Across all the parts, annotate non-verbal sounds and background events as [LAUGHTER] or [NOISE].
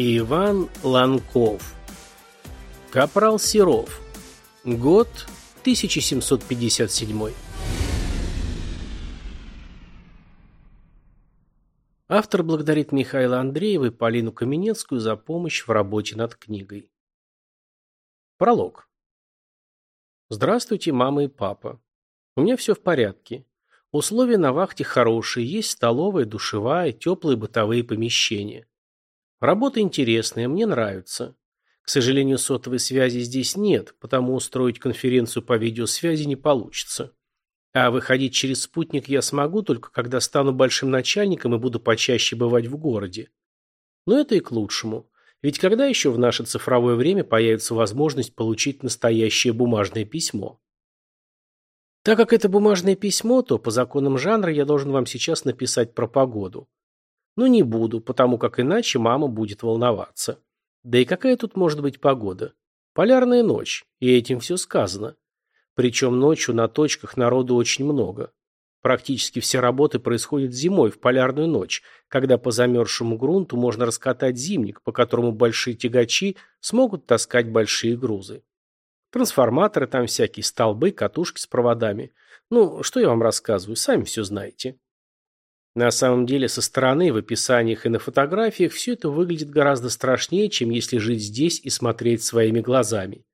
Иван Ланков. Капрал Серов. Год 1757. Автор благодарит Михаила Андреева и Полину Каменецкую за помощь в работе над книгой. Пролог. Здравствуйте, мама и папа. У меня все в порядке. Условия на вахте хорошие, есть столовая, душевая, теплые бытовые помещения. Работа интересная, мне нравится. К сожалению, сотовой связи здесь нет, потому устроить конференцию по видеосвязи не получится. А выходить через спутник я смогу только когда стану большим начальником и буду почаще бывать в городе. Но это и к лучшему. Ведь когда еще в наше цифровое время появится возможность получить настоящее бумажное письмо? Так как это бумажное письмо, то по законам жанра я должен вам сейчас написать про погоду. Но не буду, потому как иначе мама будет волноваться. Да и какая тут может быть погода? Полярная ночь, и этим все сказано. Причем ночью на точках народу очень много. Практически все работы происходят зимой, в полярную ночь, когда по замерзшему грунту можно раскатать зимник, по которому большие тягачи смогут таскать большие грузы. Трансформаторы там всякие, столбы, катушки с проводами. Ну, что я вам рассказываю, сами все знаете. На самом деле, со стороны, в описаниях и на фотографиях все это выглядит гораздо страшнее, чем если жить здесь и смотреть своими глазами.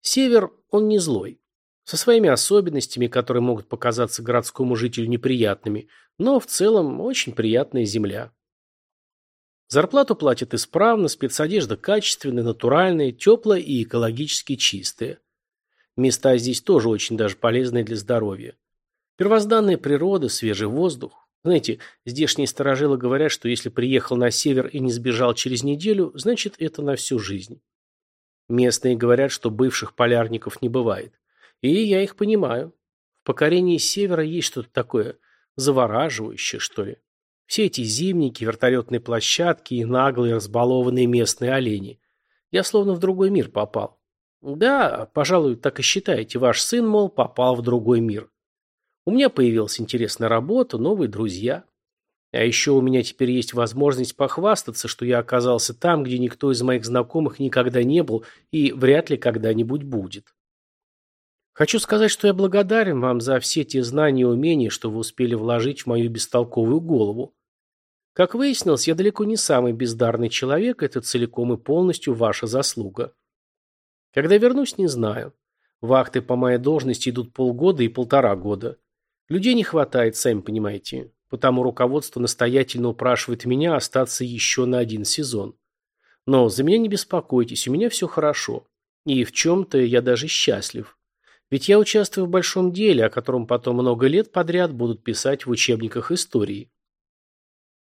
Север, он не злой. Со своими особенностями, которые могут показаться городскому жителю неприятными, но в целом очень приятная земля. Зарплату платят исправно, спецодежда качественная, натуральная, теплая и экологически чистая. Места здесь тоже очень даже полезные для здоровья. Первозданная природа, свежий воздух, знаете, здешние сторожилы говорят, что если приехал на север и не сбежал через неделю, значит это на всю жизнь. Местные говорят, что бывших полярников не бывает. И я их понимаю. В покорении севера есть что-то такое завораживающее, что ли. Все эти зимники, вертолетные площадки и наглые разбалованные местные олени. Я словно в другой мир попал. Да, пожалуй, так и считаете, ваш сын, мол, попал в другой мир. У меня появилась интересная работа, новые друзья. А еще у меня теперь есть возможность похвастаться, что я оказался там, где никто из моих знакомых никогда не был и вряд ли когда-нибудь будет. Хочу сказать, что я благодарен вам за все те знания и умения, что вы успели вложить в мою бестолковую голову. Как выяснилось, я далеко не самый бездарный человек, это целиком и полностью ваша заслуга. Когда вернусь, не знаю. Вахты по моей должности идут полгода и полтора года. Людей не хватает, сами понимаете. Потому руководство настоятельно упрашивает меня остаться еще на один сезон. Но за меня не беспокойтесь, у меня все хорошо. И в чем-то я даже счастлив. Ведь я участвую в большом деле, о котором потом много лет подряд будут писать в учебниках истории.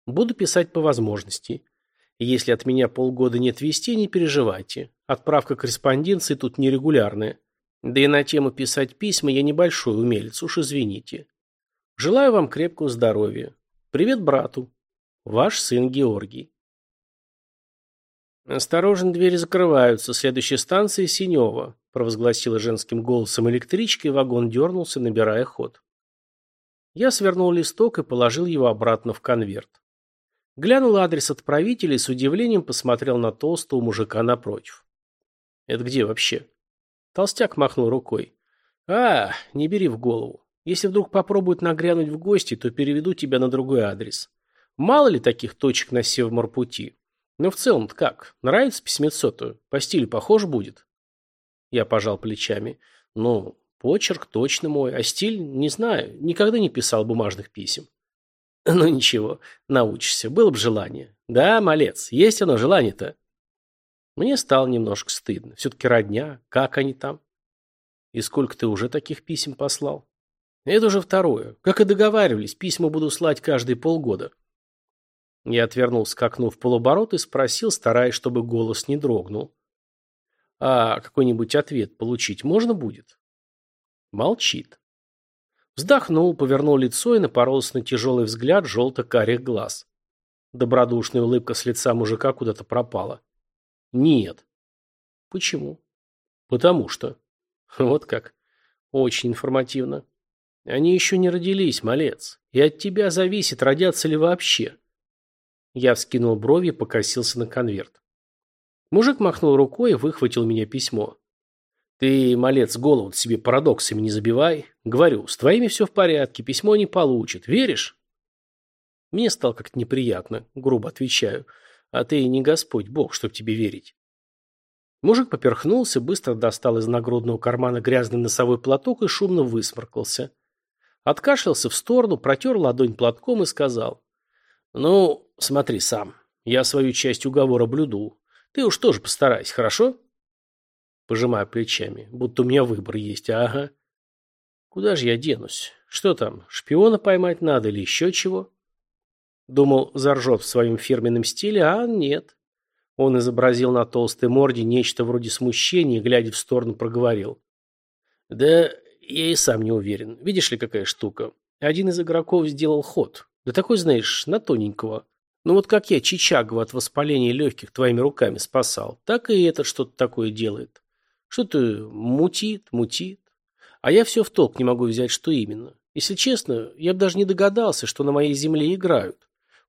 Буду писать по возможности. Если от меня полгода нет вести, не переживайте. Отправка корреспонденции тут нерегулярная. Да и на тему писать письма я небольшой умелец, уж извините. Желаю вам крепкого здоровья. Привет брату. Ваш сын Георгий. «Осторожно, двери закрываются. Следующая станция Синева», – провозгласила женским голосом электричка, и вагон дернулся, набирая ход. Я свернул листок и положил его обратно в конверт. Глянул адрес отправителя и с удивлением посмотрел на толстого мужика напротив. «Это где вообще?» Толстяк махнул рукой. «А, не бери в голову. Если вдруг попробуют нагрянуть в гости, то переведу тебя на другой адрес. Мало ли таких точек на Севморпути. Но в целом как? Нравится письмецо-то? По стилю похож будет?» Я пожал плечами. «Ну, почерк точно мой, а стиль, не знаю, никогда не писал бумажных писем». «Ну ничего, научишься, было бы желание. Да, малец, есть оно желание-то». Мне стало немножко стыдно. Все-таки родня, как они там? И сколько ты уже таких писем послал? Это уже второе. Как и договаривались, письма буду слать каждые полгода. Я отвернулся к окну в полоборот и спросил, стараясь, чтобы голос не дрогнул. А какой-нибудь ответ получить можно будет? Молчит. Вздохнул, повернул лицо и напоролся на тяжелый взгляд желто-карих глаз. Добродушная улыбка с лица мужика куда-то пропала. Нет. Почему? Потому что. [LAUGHS] Вот как. Очень информативно. Они еще не родились, малец. И от тебя зависит, родятся ли вообще. Я вскинул брови и покосился на конверт. Мужик махнул рукой и выхватил у меня письмо. Ты, малец, голову себе парадоксами не забивай. Говорю, с твоими все в порядке, письмо не получит. Веришь? Мне стало как-то неприятно, грубо отвечаю. А ты не Господь Бог, чтоб тебе верить. Мужик поперхнулся, быстро достал из нагрудного кармана грязный носовой платок и шумно высморкался. Откашлялся в сторону, протер ладонь платком и сказал. «Ну, смотри сам. Я свою часть уговора блюду. Ты уж тоже постарайся, хорошо?» Пожимаю плечами, будто у меня выбор есть, ага. Куда же я денусь? Что там, шпиона поймать надо или еще чего? Думал, заржет в своем фирменном стиле, а нет. Он изобразил на толстой морде нечто вроде смущения глядя в сторону, проговорил. Да я и сам не уверен. Видишь ли, какая штука? Один из игроков сделал ход. Да такой, знаешь, на тоненького. Ну вот как я Чичагова от воспаления легких твоими руками спасал, так и этот что-то такое делает. Что-то мутит, мутит. А я все в толк не могу взять, что именно. Если честно, я бы даже не догадался, что на моей земле играют.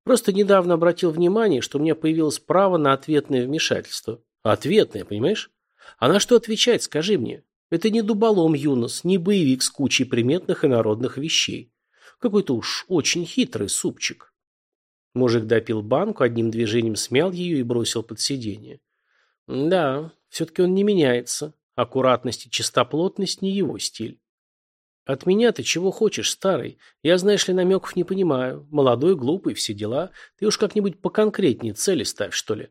Просто недавно обратил внимание, что у меня появилось право на ответное вмешательство. Ответное, понимаешь? А на что отвечать, скажи мне? Это не дуболом Юнос, не боевик с кучей приметных и народных вещей. Какой-то уж очень хитрый супчик. Мужик допил банку, одним движением смял ее и бросил под сиденье. Да, все-таки он не меняется. Аккуратность и чистоплотность не его стиль. От меня ты чего хочешь, старый? Я, знаешь ли, намеков не понимаю. Молодой, глупый, все дела. Ты уж как-нибудь поконкретнее цели ставь, что ли.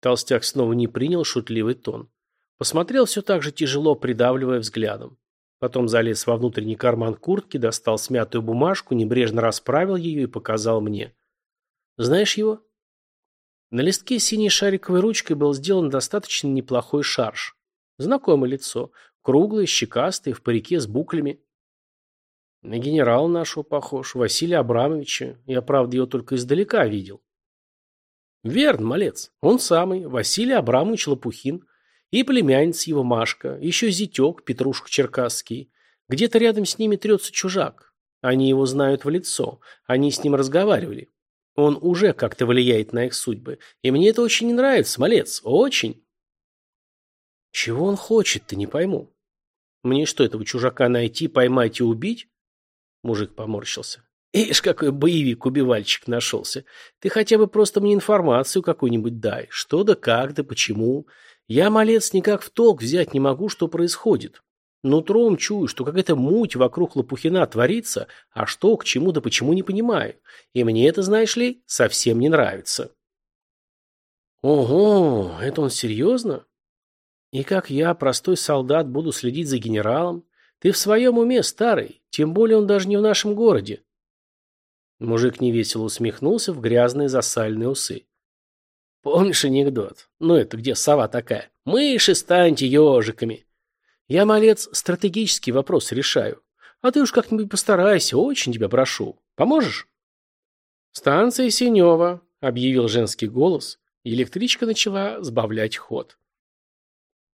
Толстяк снова не принял шутливый тон. Посмотрел все так же тяжело, придавливая взглядом. Потом залез во внутренний карман куртки, достал смятую бумажку, небрежно расправил ее и показал мне. Знаешь его? На листке синей шариковой ручкой был сделан достаточно неплохой шарж. Знакомое лицо. Круглый, щекастый, в парике с буклями. На генерала нашего похож, Василия Абрамовича. Я, правда, его только издалека видел. Верно, малец. Он самый, Василий Абрамович Лопухин. И племянница его Машка. Еще зятек, Петрушка Черкасский. Где-то рядом с ними трется чужак. Они его знают в лицо. Они с ним разговаривали. Он уже как-то влияет на их судьбы. И мне это очень не нравится, малец. Очень. Чего он хочет, ты не пойму. Мне что, этого чужака найти, поймать и убить? Мужик поморщился. Ишь, какой боевик-убивальщик нашелся. Ты хотя бы просто мне информацию какую-нибудь дай. Что да как да почему. Я, малец, никак в толк взять не могу, что происходит. Нутром чую, что какая-то муть вокруг Лопухина творится, а что, к чему да почему не понимаю. И мне это, знаешь ли, совсем не нравится. Ого, это он серьезно? И как я, простой солдат, буду следить за генералом? Ты в своем уме, старый, тем более он даже не в нашем городе. Мужик невесело усмехнулся в грязные засальные усы. Помнишь анекдот? Ну это где сова такая? Мыши станьте ежиками. Я, малец, стратегический вопрос решаю. А ты уж как-нибудь постарайся, очень тебя прошу. Поможешь? Станция Синева, объявил женский голос, и электричка начала сбавлять ход.